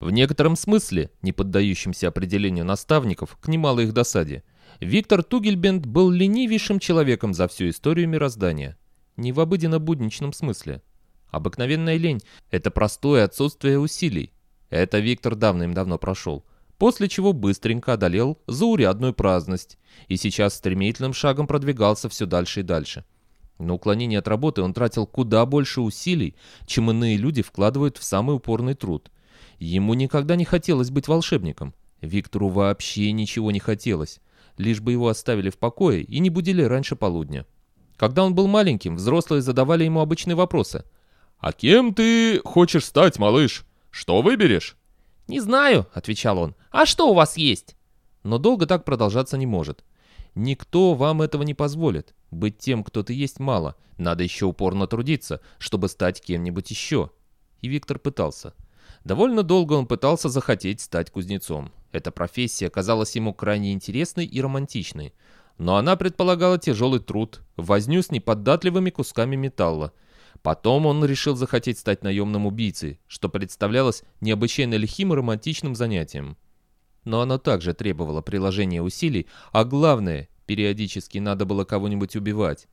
В некотором смысле, не поддающимся определению наставников, к немалой их досаде, Виктор Тугельбенд был ленивейшим человеком за всю историю мироздания. Не в обыденно-будничном смысле. Обыкновенная лень – это простое отсутствие усилий. Это Виктор давным-давно прошел. После чего быстренько одолел заурядную праздность и сейчас стремительным шагом продвигался все дальше и дальше. На уклонение от работы он тратил куда больше усилий, чем иные люди вкладывают в самый упорный труд. Ему никогда не хотелось быть волшебником. Виктору вообще ничего не хотелось, лишь бы его оставили в покое и не будили раньше полудня. Когда он был маленьким, взрослые задавали ему обычные вопросы. «А кем ты хочешь стать, малыш? Что выберешь?» «Не знаю», — отвечал он. «А что у вас есть?» Но долго так продолжаться не может. Никто вам этого не позволит. Быть тем, кто ты есть, мало. Надо еще упорно трудиться, чтобы стать кем-нибудь еще. И Виктор пытался. Довольно долго он пытался захотеть стать кузнецом. Эта профессия казалась ему крайне интересной и романтичной. Но она предполагала тяжелый труд, возню с неподатливыми кусками металла. Потом он решил захотеть стать наемным убийцей, что представлялось необычайно лихим и романтичным занятием. Но оно также требовало приложения усилий, а главное, периодически надо было кого-нибудь убивать.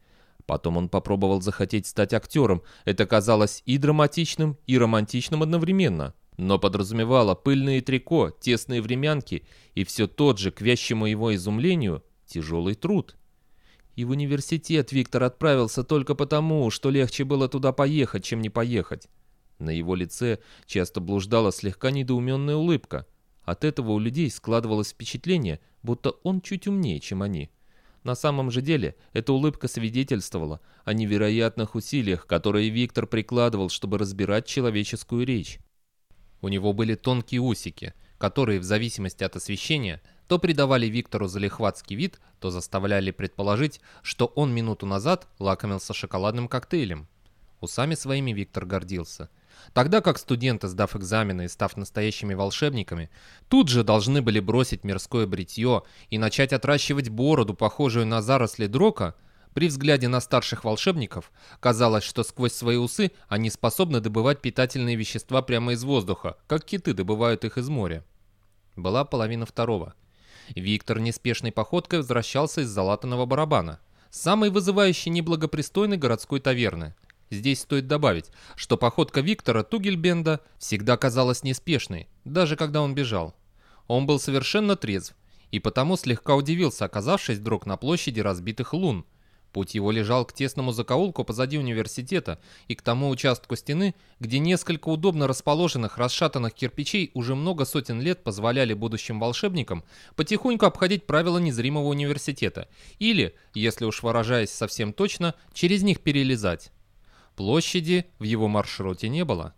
Потом он попробовал захотеть стать актером. Это казалось и драматичным, и романтичным одновременно. Но подразумевало пыльные трико, тесные времянки и все тот же, к вящему его изумлению, тяжелый труд. И в университет Виктор отправился только потому, что легче было туда поехать, чем не поехать. На его лице часто блуждала слегка недоуменная улыбка. От этого у людей складывалось впечатление, будто он чуть умнее, чем они. На самом же деле, эта улыбка свидетельствовала о невероятных усилиях, которые Виктор прикладывал, чтобы разбирать человеческую речь. У него были тонкие усики, которые в зависимости от освещения то придавали Виктору залихватский вид, то заставляли предположить, что он минуту назад лакомился шоколадным коктейлем. Усами своими Виктор гордился. Тогда как студенты, сдав экзамены и став настоящими волшебниками, тут же должны были бросить мирское бритье и начать отращивать бороду, похожую на заросли дрока, при взгляде на старших волшебников казалось, что сквозь свои усы они способны добывать питательные вещества прямо из воздуха, как киты добывают их из моря. Была половина второго. Виктор неспешной походкой возвращался из залатанного барабана, самой вызывающей неблагопристойной городской таверны. Здесь стоит добавить, что походка Виктора Тугельбенда всегда казалась неспешной, даже когда он бежал. Он был совершенно трезв, и потому слегка удивился, оказавшись вдруг на площади разбитых лун, Путь его лежал к тесному закоулку позади университета и к тому участку стены, где несколько удобно расположенных расшатанных кирпичей уже много сотен лет позволяли будущим волшебникам потихоньку обходить правила незримого университета или, если уж выражаясь совсем точно, через них перелезать. Площади в его маршруте не было.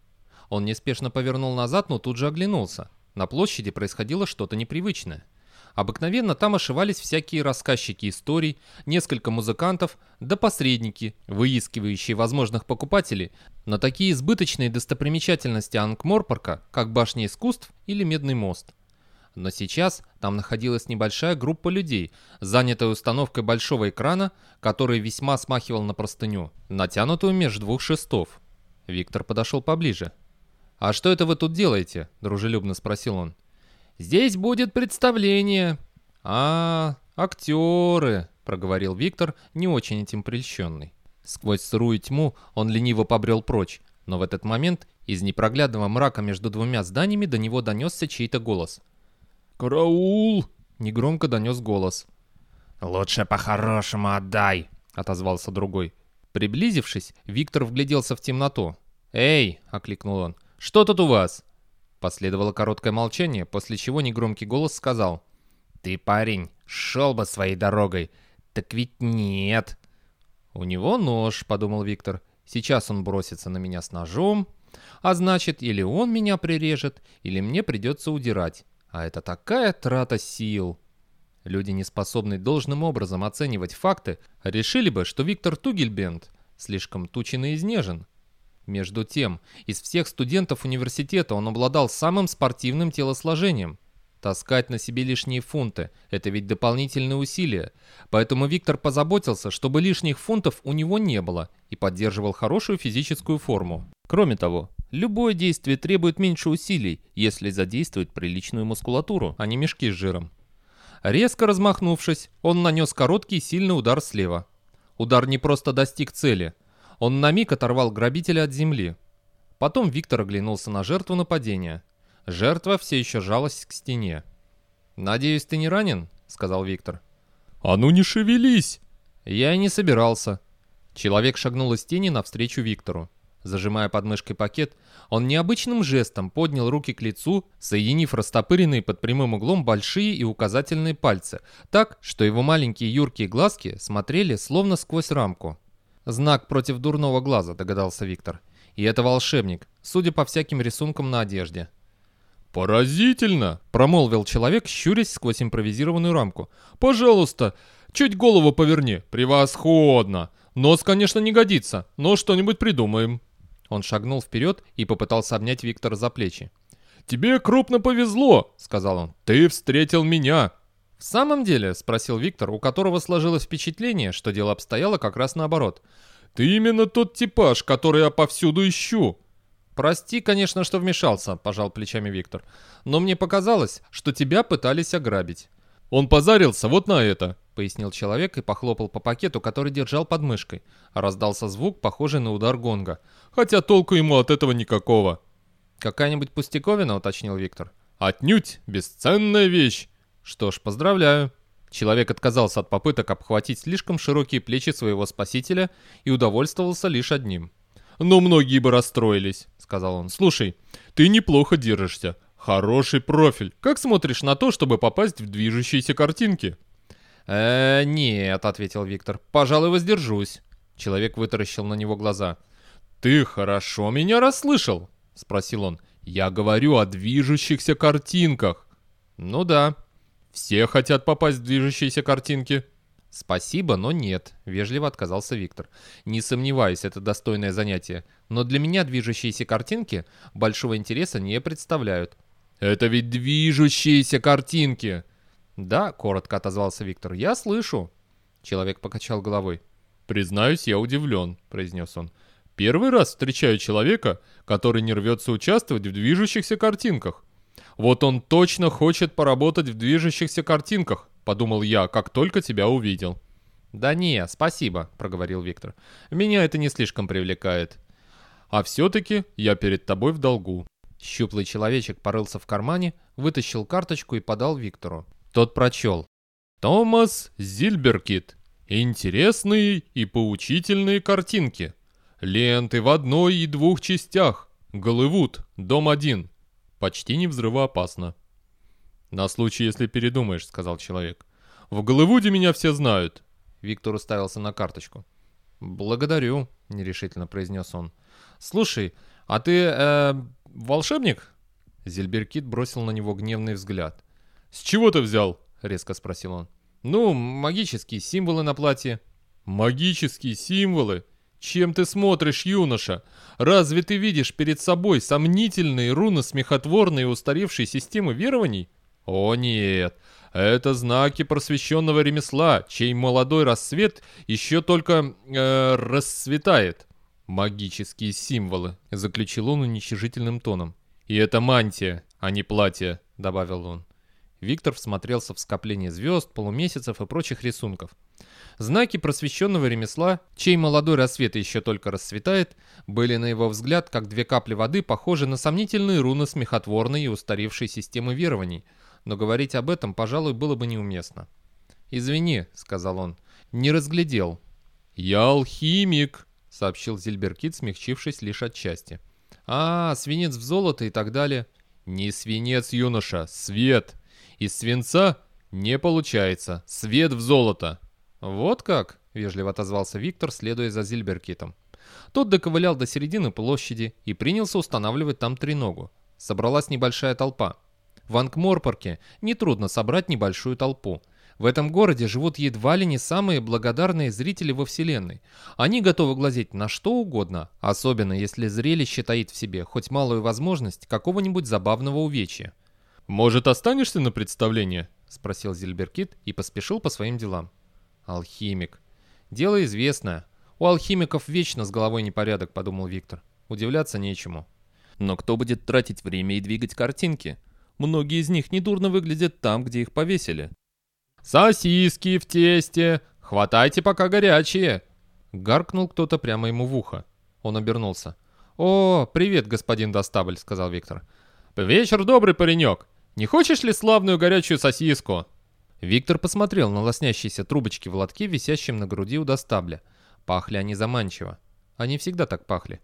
Он неспешно повернул назад, но тут же оглянулся. На площади происходило что-то непривычное. Обыкновенно там ошивались всякие рассказчики историй, несколько музыкантов, да посредники, выискивающие возможных покупателей на такие избыточные достопримечательности Ангморпорка, как башня искусств или Медный мост. Но сейчас там находилась небольшая группа людей, занятая установкой большого экрана, который весьма смахивал на простыню, натянутую между двух шестов. Виктор подошел поближе. «А что это вы тут делаете?» – дружелюбно спросил он. «Здесь будет представление». «А, актеры», — проговорил Виктор, не очень этим прельщенный. Сквозь сырую тьму он лениво побрел прочь, но в этот момент из непроглядного мрака между двумя зданиями до него донесся чей-то голос. «Караул!» — негромко донес голос. «Лучше по-хорошему отдай!» — отозвался другой. Приблизившись, Виктор вгляделся в темноту. «Эй!» — окликнул он. «Что тут у вас?» Последовало короткое молчание, после чего негромкий голос сказал. «Ты, парень, шел бы своей дорогой. Так ведь нет». «У него нож», — подумал Виктор. «Сейчас он бросится на меня с ножом, а значит, или он меня прирежет, или мне придется удирать. А это такая трата сил». Люди, не способные должным образом оценивать факты, решили бы, что Виктор Тугельбенд слишком тучен и изнежен, между тем, из всех студентов университета он обладал самым спортивным телосложением. Таскать на себе лишние фунты – это ведь дополнительные усилия. Поэтому Виктор позаботился, чтобы лишних фунтов у него не было и поддерживал хорошую физическую форму. Кроме того, Любое действие требует меньше усилий, если задействовать приличную мускулатуру, а не мешки с жиром. Резко размахнувшись, он нанес короткий сильный удар слева. Удар не просто достиг цели. Он на миг оторвал грабителя от земли. Потом Виктор оглянулся на жертву нападения. Жертва все еще жалась к стене. «Надеюсь, ты не ранен?» — сказал Виктор. «А ну не шевелись!» «Я и не собирался». Человек шагнул из тени навстречу Виктору. Зажимая под мышкой пакет, он необычным жестом поднял руки к лицу, соединив растопыренные под прямым углом большие и указательные пальцы, так, что его маленькие юркие глазки смотрели словно сквозь рамку. «Знак против дурного глаза», — догадался Виктор. «И это волшебник, судя по всяким рисункам на одежде». «Поразительно!» — промолвил человек, щурясь сквозь импровизированную рамку. «Пожалуйста, чуть голову поверни. Превосходно! Нос, конечно, не годится, но что-нибудь придумаем». Он шагнул вперед и попытался обнять Виктора за плечи. «Тебе крупно повезло», — сказал он. «Ты встретил меня». «В самом деле?» — спросил Виктор, у которого сложилось впечатление, что дело обстояло как раз наоборот. «Ты именно тот типаж, который я повсюду ищу». «Прости, конечно, что вмешался», — пожал плечами Виктор. «Но мне показалось, что тебя пытались ограбить». «Он позарился вот на это», — пояснил человек и похлопал по пакету, который держал под мышкой. Раздался звук, похожий на удар гонга. «Хотя толку ему от этого никакого». «Какая-нибудь пустяковина?» — уточнил Виктор. «Отнюдь! Бесценная вещь!» «Что ж, поздравляю». Человек отказался от попыток обхватить слишком широкие плечи своего спасителя и удовольствовался лишь одним. «Но многие бы расстроились», — сказал он. «Слушай, ты неплохо держишься. Хороший профиль. Как смотришь на то, чтобы попасть в движущиеся картинки?» «Э, нет», — ответил Виктор. «Пожалуй, воздержусь». Человек вытаращил на него глаза. «Ты хорошо меня расслышал?» — спросил он. «Я говорю о движущихся картинках». «Ну да». «Все хотят попасть в движущиеся картинки». «Спасибо, но нет», — вежливо отказался Виктор. «Не сомневаюсь, это достойное занятие, но для меня движущиеся картинки большого интереса не представляют». «Это ведь движущиеся картинки!» «Да», — коротко отозвался Виктор, — «я слышу». Человек покачал головой. «Признаюсь, я удивлен», — произнес он. «Первый раз встречаю человека, который не рвется участвовать в движущихся картинках. Вот он точно хочет поработать в движущихся картинках, подумал я, как только тебя увидел». «Да не, спасибо», — проговорил Виктор. «Меня это не слишком привлекает». «А все-таки я перед тобой в долгу». Щуплый человечек порылся в кармане, вытащил карточку и подал Виктору. Тот прочел. «Томас Зильберкит. Интересные и поучительные картинки. Ленты в одной и двух частях. Голливуд, дом один. Почти не взрывоопасно». «На случай, если передумаешь», — сказал человек. «В Голливуде меня все знают». Виктор уставился на карточку. «Благодарю», — нерешительно произнес он. «Слушай, а ты, э, волшебник?» Зельберкит бросил на него гневный взгляд. «С чего ты взял?» — резко спросил он. «Ну, магические символы на платье». «Магические символы? Чем ты смотришь, юноша? Разве ты видишь перед собой сомнительные руно-смехотворные устаревшие системы верований?» О нет, это знаки просвещенного ремесла, чей молодой рассвет еще только э, расцветает. Магические символы, заключил он уничижительным тоном. И это мантия, а не платье, добавил он. Виктор всмотрелся в скопление звезд, полумесяцев и прочих рисунков. Знаки просвещенного ремесла, чей молодой рассвет еще только расцветает, были, на его взгляд, как две капли воды, похожи на сомнительные руны смехотворной и устаревшей системы верований – но говорить об этом, пожалуй, было бы неуместно. «Извини», — сказал он, — «не разглядел». «Я алхимик», — сообщил Зильберкит, смягчившись лишь от счастья. «А, свинец в золото и так далее». «Не свинец, юноша, свет. Из свинца не получается. Свет в золото». «Вот как?» — вежливо отозвался Виктор, следуя за Зильберкитом. Тот доковылял до середины площади и принялся устанавливать там треногу. Собралась небольшая толпа. В Ангморпорке нетрудно собрать небольшую толпу. В этом городе живут едва ли не самые благодарные зрители во Вселенной. Они готовы глазеть на что угодно, особенно если зрелище таит в себе хоть малую возможность какого-нибудь забавного увечья. «Может, останешься на представление?» — спросил Зильберкит и поспешил по своим делам. «Алхимик. Дело известное. У алхимиков вечно с головой непорядок», — подумал Виктор. «Удивляться нечему». Но кто будет тратить время и двигать картинки? Многие из них недурно выглядят там, где их повесили. «Сосиски в тесте! Хватайте, пока горячие!» Гаркнул кто-то прямо ему в ухо. Он обернулся. «О, привет, господин Достабль», — сказал Виктор. «Вечер добрый, паренек! Не хочешь ли славную горячую сосиску?» Виктор посмотрел на лоснящиеся трубочки в лотке, висящем на груди у Достабля. Пахли они заманчиво. Они всегда так пахли.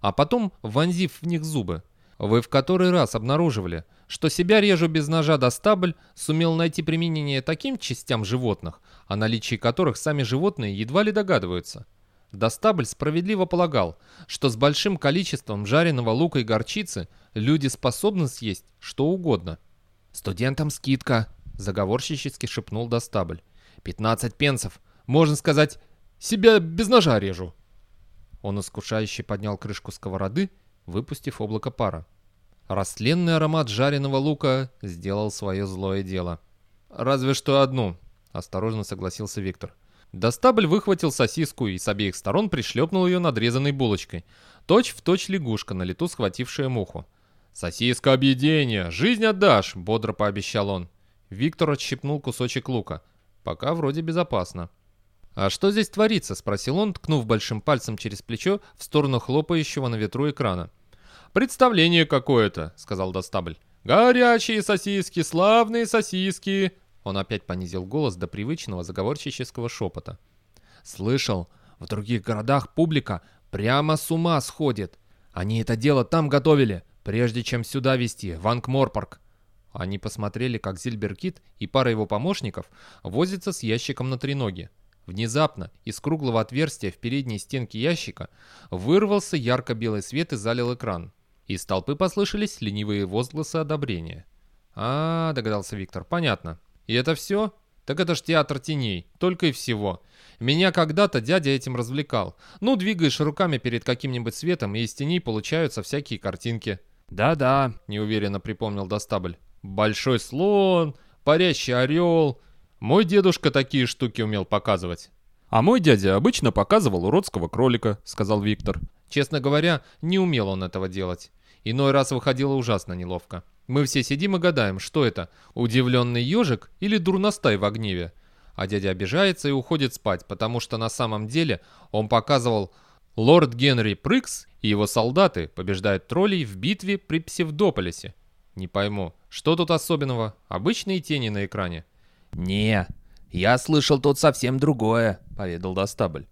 А потом, вонзив в них зубы, вы в который раз обнаруживали, что себя режу без ножа до стабль сумел найти применение таким частям животных, о наличии которых сами животные едва ли догадываются. Достабль справедливо полагал, что с большим количеством жареного лука и горчицы люди способны съесть что угодно. «Студентам скидка», — заговорщически шепнул Достабль. «15 пенсов. Можно сказать, себя без ножа режу». Он искушающе поднял крышку сковороды выпустив облако пара. Растленный аромат жареного лука сделал свое злое дело. «Разве что одну», — осторожно согласился Виктор. Достабль выхватил сосиску и с обеих сторон пришлепнул ее надрезанной булочкой. Точь в точь лягушка, на лету схватившая муху. «Сосиска объедения! Жизнь отдашь!» — бодро пообещал он. Виктор отщипнул кусочек лука. «Пока вроде безопасно». «А что здесь творится?» — спросил он, ткнув большим пальцем через плечо в сторону хлопающего на ветру экрана. «Представление какое-то», — сказал Достабль. «Горячие сосиски, славные сосиски!» Он опять понизил голос до привычного заговорческого шепота. «Слышал, в других городах публика прямо с ума сходит. Они это дело там готовили, прежде чем сюда везти, в Ангморпорг». Они посмотрели, как Зильберкит и пара его помощников возятся с ящиком на треноге. Внезапно из круглого отверстия в передней стенке ящика вырвался ярко-белый свет и залил экран. Из толпы послышались ленивые возгласы одобрения. «А, — догадался Виктор, — понятно. И это все? Так это ж театр теней, только и всего. Меня когда-то дядя этим развлекал. Ну, двигаешь руками перед каким-нибудь светом, и из теней получаются всякие картинки». «Да-да», — неуверенно припомнил Достабль. «Большой слон, парящий орел. Мой дедушка такие штуки умел показывать». «А мой дядя обычно показывал уродского кролика», — сказал Виктор. Честно говоря, не умел он этого делать. Иной раз выходило ужасно неловко. Мы все сидим и гадаем, что это, удивленный ежик или дурностай в гневе. А дядя обижается и уходит спать, потому что на самом деле он показывал Лорд Генри Прикс и его солдаты побеждают троллей в битве при Псевдополисе. Не пойму, что тут особенного? Обычные тени на экране. «Не, я слышал тут совсем другое», — поведал Достабль.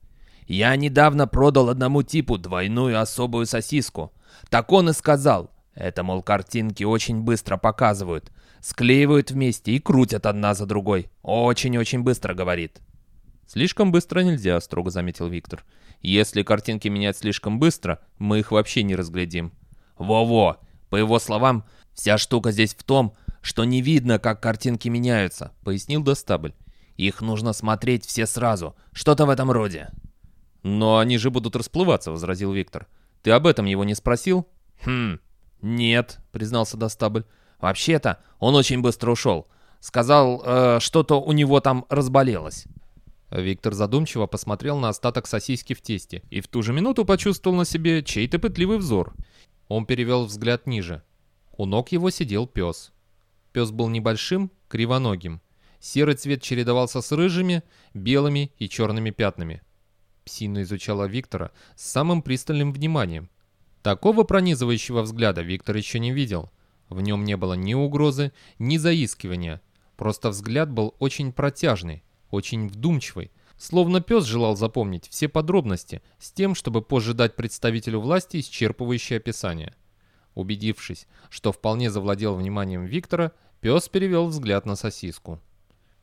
«Я недавно продал одному типу двойную особую сосиску. Так он и сказал. Это, мол, картинки очень быстро показывают. Склеивают вместе и крутят одна за другой. Очень-очень быстро, говорит. «Слишком быстро нельзя», — строго заметил Виктор. «Если картинки менять слишком быстро, мы их вообще не разглядим». «Во-во! По его словам, вся штука здесь в том, что не видно, как картинки меняются», — пояснил Достабль. «Их нужно смотреть все сразу. Что-то в этом роде». «Но они же будут расплываться», — возразил Виктор. Ты об этом его не спросил?» «Хм, нет», — признался Достабль. «Вообще-то он очень быстро ушел. Сказал, э, что-то у него там разболелось». Виктор задумчиво посмотрел на остаток сосиски в тесте и в ту же минуту почувствовал на себе чей-то пытливый взор. Он перевел взгляд ниже. У ног его сидел пес. Пес был небольшим, кривоногим. Серый цвет чередовался с рыжими, белыми и черными пятнами. Псина изучала Виктора с самым пристальным вниманием. Такого пронизывающего взгляда Виктор еще не видел. В нем не было ни угрозы, ни заискивания. Просто взгляд был очень протяжный, очень вдумчивый, словно пес желал запомнить все подробности с тем, чтобы позже дать представителю власти исчерпывающее описание. Убедившись, что вполне завладел вниманием Виктора, пес перевел взгляд на сосиску.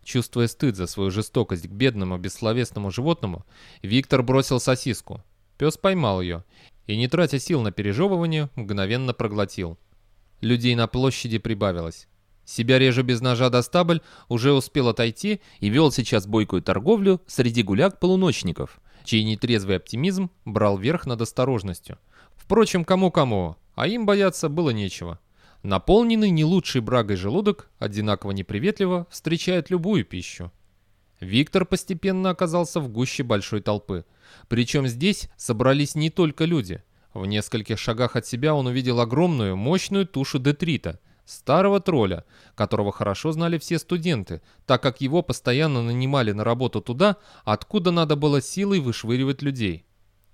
Чувствуя стыд за свою жестокость к бедному бессловесному животному, Виктор бросил сосиску. Пес поймал ее и, не тратя сил на пережевывание, мгновенно проглотил. Людей на площади прибавилось. Себя реже без ножа до стабль уже успел отойти и вел сейчас бойкую торговлю среди гуляк-полуночников, чей нетрезвый оптимизм брал верх над осторожностью. Впрочем, кому-кому, а им бояться было нечего. Наполненный не лучшей брагой желудок одинаково неприветливо встречает любую пищу. Виктор постепенно оказался в гуще большой толпы. Причем здесь собрались не только люди. В нескольких шагах от себя он увидел огромную, мощную тушу детрита, старого тролля, которого хорошо знали все студенты, так как его постоянно нанимали на работу туда, откуда надо было силой вышвыривать людей.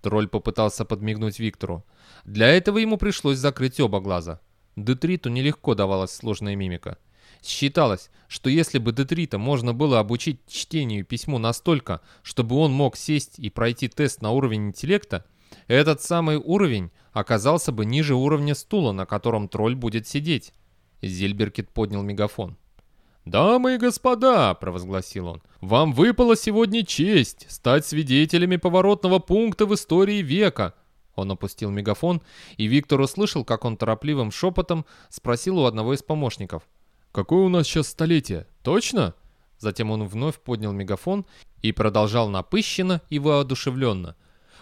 Тролль попытался подмигнуть Виктору. Для этого ему пришлось закрыть оба глаза. Детриту нелегко давалась сложная мимика. Считалось, что если бы Детрита можно было обучить чтению письму настолько, чтобы он мог сесть и пройти тест на уровень интеллекта, этот самый уровень оказался бы ниже уровня стула, на котором тролль будет сидеть. Зильберкет поднял мегафон. «Дамы и господа», — провозгласил он, — «вам выпала сегодня честь стать свидетелями поворотного пункта в истории века». Он опустил мегафон, и Виктор услышал, как он торопливым шепотом спросил у одного из помощников. «Какое у нас сейчас столетие? Точно?» Затем он вновь поднял мегафон и продолжал напыщенно и воодушевленно.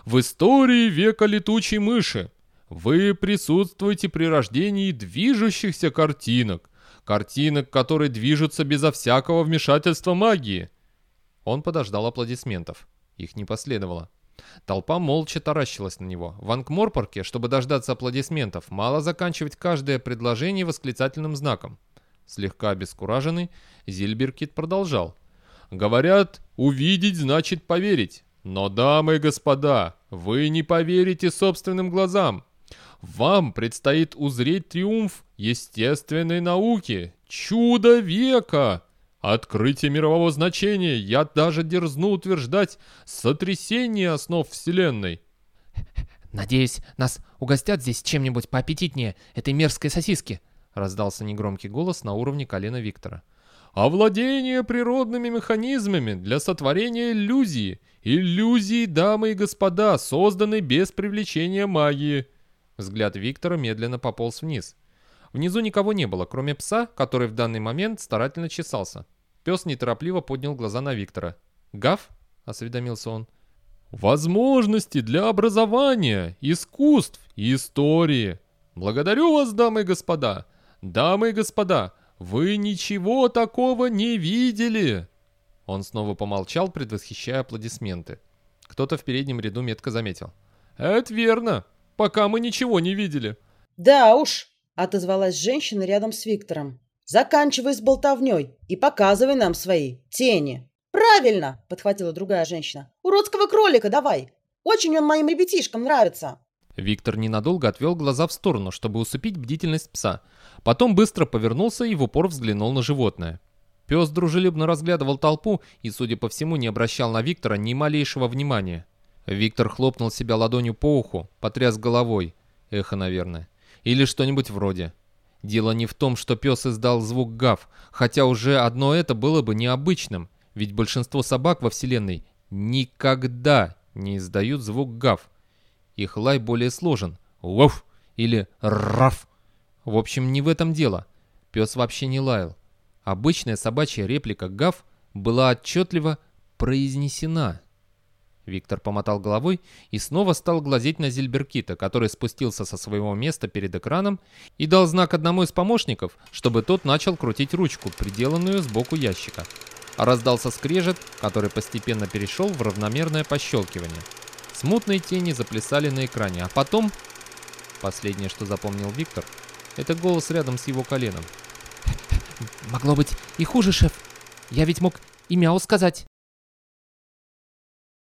«В истории века летучей мыши вы присутствуете при рождении движущихся картинок, картинок, которые движутся безо всякого вмешательства магии». Он подождал аплодисментов. Их не последовало. Толпа молча таращилась на него. В Ангморпорке, чтобы дождаться аплодисментов, мало заканчивать каждое предложение восклицательным знаком. Слегка обескураженный, Зильберкит продолжал. «Говорят, увидеть значит поверить. Но, дамы и господа, вы не поверите собственным глазам. Вам предстоит узреть триумф естественной науки, чудо века, открытие мирового значения, я даже дерзну утверждать, сотрясение основ Вселенной. «Надеюсь, нас угостят здесь чем-нибудь поаппетитнее этой мерзкой сосиски», раздался негромкий голос на уровне колена Виктора. «Овладение природными механизмами для сотворения иллюзии. Иллюзии, дамы и господа, созданы без привлечения магии». Взгляд Виктора медленно пополз вниз. Внизу никого не было, кроме пса, который в данный момент старательно чесался. Пес неторопливо поднял глаза на Виктора. «Гав?» — осведомился он. «Возможности для образования, искусств и истории. Благодарю вас, дамы и господа. Дамы и господа, вы ничего такого не видели!» Он снова помолчал, предвосхищая аплодисменты. Кто-то в переднем ряду метко заметил. «Это верно, пока мы ничего не видели». «Да уж», — отозвалась женщина рядом с Виктором. «Заканчивай с болтовней и показывай нам свои тени». «Правильно!» — подхватила другая женщина. «Уродского кролика давай! Очень он моим ребятишкам нравится!» Виктор ненадолго отвел глаза в сторону, чтобы усыпить бдительность пса. Потом быстро повернулся и в упор взглянул на животное. Пес дружелюбно разглядывал толпу и, судя по всему, не обращал на Виктора ни малейшего внимания. Виктор хлопнул себя ладонью по уху, потряс головой. Эхо, наверное. Или что-нибудь вроде. Дело не в том, что пес издал звук гав, хотя уже одно это было бы необычным, ведь большинство собак во Вселенной никогда не издают звук гав. Их лай более сложен. Уф! Или раф! В общем, не в этом дело. Пес вообще не лаял. Обычная собачья реплика гав была отчетливо произнесена. Виктор помотал головой и снова стал глазеть на Зильберкита, который спустился со своего места перед экраном и дал знак одному из помощников, чтобы тот начал крутить ручку, приделанную сбоку ящика. А раздался скрежет, который постепенно перешел в равномерное пощелкивание. Смутные тени заплясали на экране, а потом... Последнее, что запомнил Виктор, это голос рядом с его коленом. «Могло быть и хуже, шеф. Я ведь мог и мяу сказать».